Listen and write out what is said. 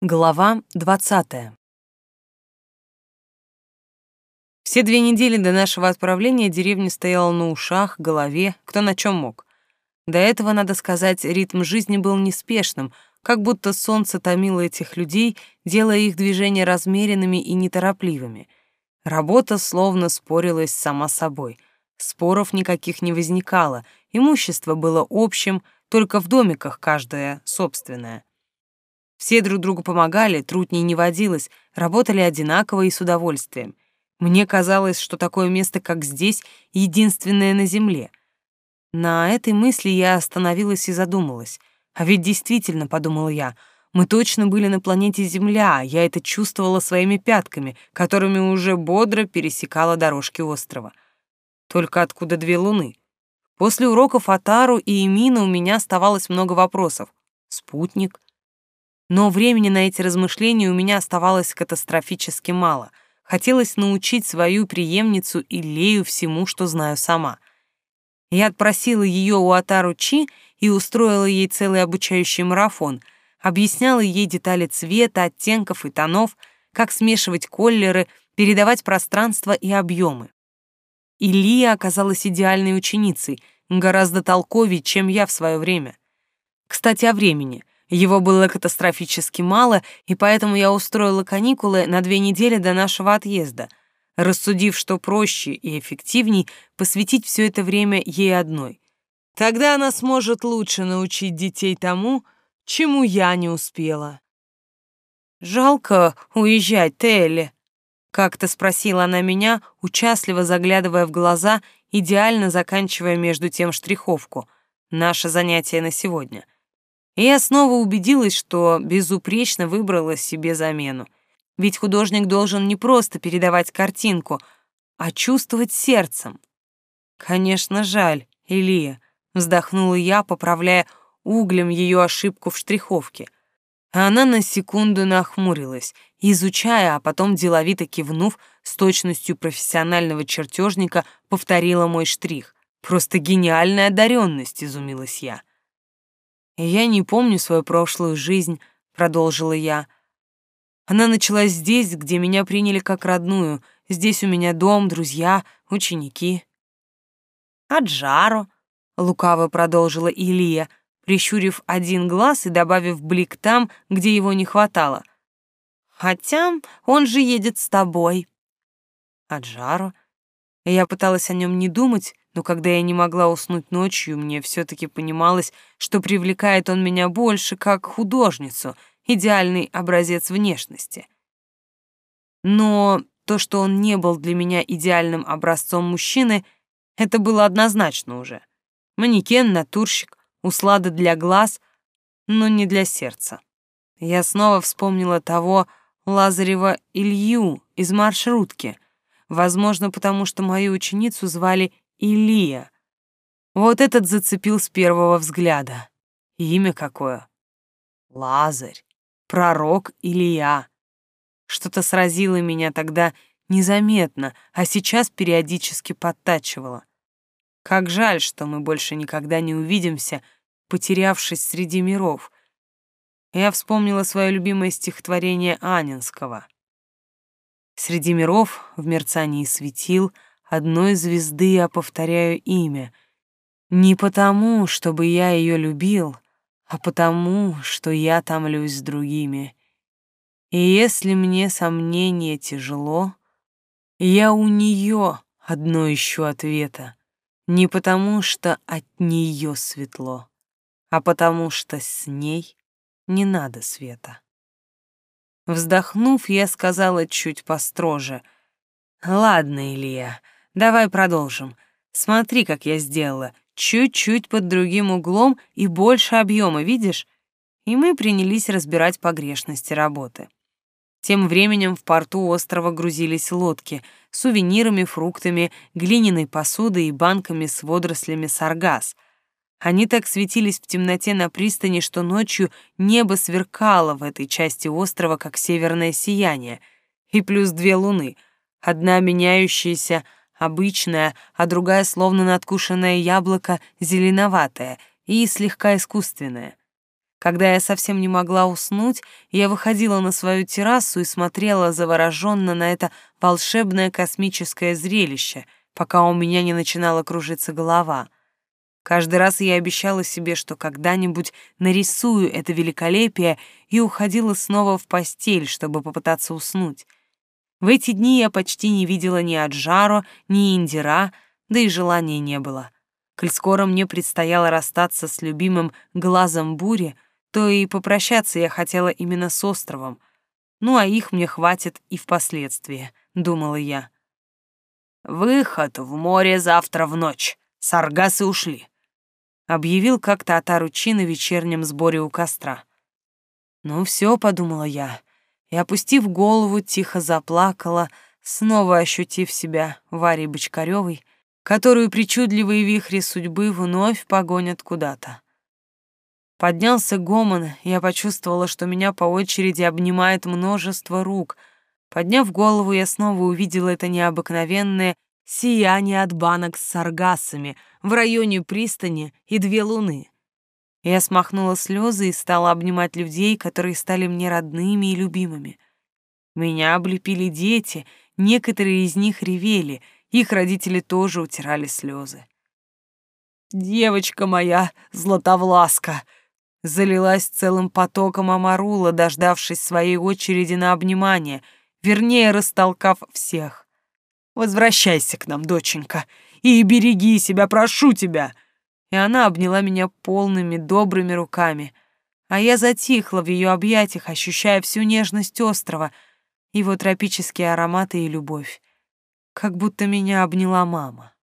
Глава 20. Все две недели до нашего отправления деревня стояла на ушах, голове, кто на чем мог. До этого, надо сказать, ритм жизни был неспешным, как будто солнце томило этих людей, делая их движения размеренными и неторопливыми. Работа словно спорилась сама собой. Споров никаких не возникало, имущество было общим, только в домиках каждое собственное. Все друг другу помогали, трудней не водилось, работали одинаково и с удовольствием. Мне казалось, что такое место, как здесь, единственное на земле. На этой мысли я остановилась и задумалась. А ведь действительно, подумала я, мы точно были на планете Земля, я это чувствовала своими пятками, которыми уже бодро пересекала дорожки острова. Только откуда две луны? После уроков Атару и Эмина у меня оставалось много вопросов. Спутник — но времени на эти размышления у меня оставалось катастрофически мало. Хотелось научить свою преемницу Илею всему, что знаю сама. Я отпросила ее у Атару Чи и устроила ей целый обучающий марафон, объясняла ей детали цвета, оттенков и тонов, как смешивать колеры, передавать пространство и объемы. Илия оказалась идеальной ученицей, гораздо толковее, чем я в свое время. Кстати, о времени. Его было катастрофически мало, и поэтому я устроила каникулы на две недели до нашего отъезда, рассудив, что проще и эффективней посвятить все это время ей одной. Тогда она сможет лучше научить детей тому, чему я не успела. «Жалко уезжать, Телли», — как-то спросила она меня, участливо заглядывая в глаза, идеально заканчивая между тем штриховку. Наше занятие на сегодня — и я снова убедилась, что безупречно выбрала себе замену. Ведь художник должен не просто передавать картинку, а чувствовать сердцем. Конечно, жаль, Илия, вздохнула я, поправляя углем ее ошибку в штриховке. Она на секунду нахмурилась, изучая, а потом деловито кивнув, с точностью профессионального чертежника повторила мой штрих. Просто гениальная одаренность, изумилась я. «Я не помню свою прошлую жизнь», — продолжила я. «Она началась здесь, где меня приняли как родную. Здесь у меня дом, друзья, ученики». «А Джаро?» — лукаво продолжила Илья, прищурив один глаз и добавив блик там, где его не хватало. «Хотя он же едет с тобой». «А Джаро?» Я пыталась о нем не думать, но когда я не могла уснуть ночью, мне все-таки понималось, что привлекает он меня больше как художницу, идеальный образец внешности. Но то, что он не был для меня идеальным образцом мужчины, это было однозначно уже. Манекен, натурщик, услада для глаз, но не для сердца. Я снова вспомнила того Лазарева Илью из маршрутки, возможно, потому что мою ученицу звали Илия. Вот этот зацепил с первого взгляда. Имя какое? Лазарь. Пророк Илия. Что-то сразило меня тогда незаметно, а сейчас периодически подтачивало. Как жаль, что мы больше никогда не увидимся, потерявшись среди миров. Я вспомнила свое любимое стихотворение Анинского. Среди миров, в мерцании светил — одной звезды я повторяю имя. Не потому, чтобы я ее любил, а потому, что я томлюсь с другими. И если мне сомнение тяжело, я у нее одно ищу ответа. Не потому, что от нее светло, а потому, что с ней не надо света. Вздохнув, я сказала чуть построже. «Ладно, Илья, — Давай продолжим. Смотри, как я сделала. Чуть-чуть под другим углом и больше объема, видишь? И мы принялись разбирать погрешности работы. Тем временем в порту острова грузились лодки с сувенирами, фруктами, глиняной посудой и банками с водорослями саргас. Они так светились в темноте на пристани, что ночью небо сверкало в этой части острова, как северное сияние, и плюс две луны, одна меняющаяся, обычная, а другая словно надкушенное яблоко, зеленоватая и слегка искусственная. Когда я совсем не могла уснуть, я выходила на свою террасу и смотрела завороженно на это волшебное космическое зрелище, пока у меня не начинала кружиться голова. Каждый раз я обещала себе, что когда-нибудь нарисую это великолепие и уходила снова в постель, чтобы попытаться уснуть. В эти дни я почти не видела ни Аджаро, ни Индира, да и желания не было. Коль скоро мне предстояло расстаться с любимым глазом бури, то и попрощаться я хотела именно с островом. Ну, а их мне хватит и впоследствии, думала я. «Выход в море завтра в ночь. Саргасы ушли», — объявил как-то Атаручи на вечернем сборе у костра. «Ну все», — подумала я, и, опустив голову, тихо заплакала, снова ощутив себя Варей Бочкарёвой, которую причудливые вихри судьбы вновь погонят куда-то. Поднялся гомон, я почувствовала, что меня по очереди обнимает множество рук. Подняв голову, я снова увидела это необыкновенное сияние от банок с саргассами в районе пристани и две луны. Я смахнула слезы и стала обнимать людей, которые стали мне родными и любимыми. Меня облепили дети, некоторые из них ревели, их родители тоже утирали слезы. «Девочка моя, Златовласка!» залилась целым потоком Амарула, дождавшись своей очереди на обнимание, вернее, растолкав всех. «Возвращайся к нам, доченька, и береги себя, прошу тебя!» И она обняла меня полными добрыми руками, а я затихла в ее объятиях, ощущая всю нежность острова, его тропические ароматы и любовь, как будто меня обняла мама.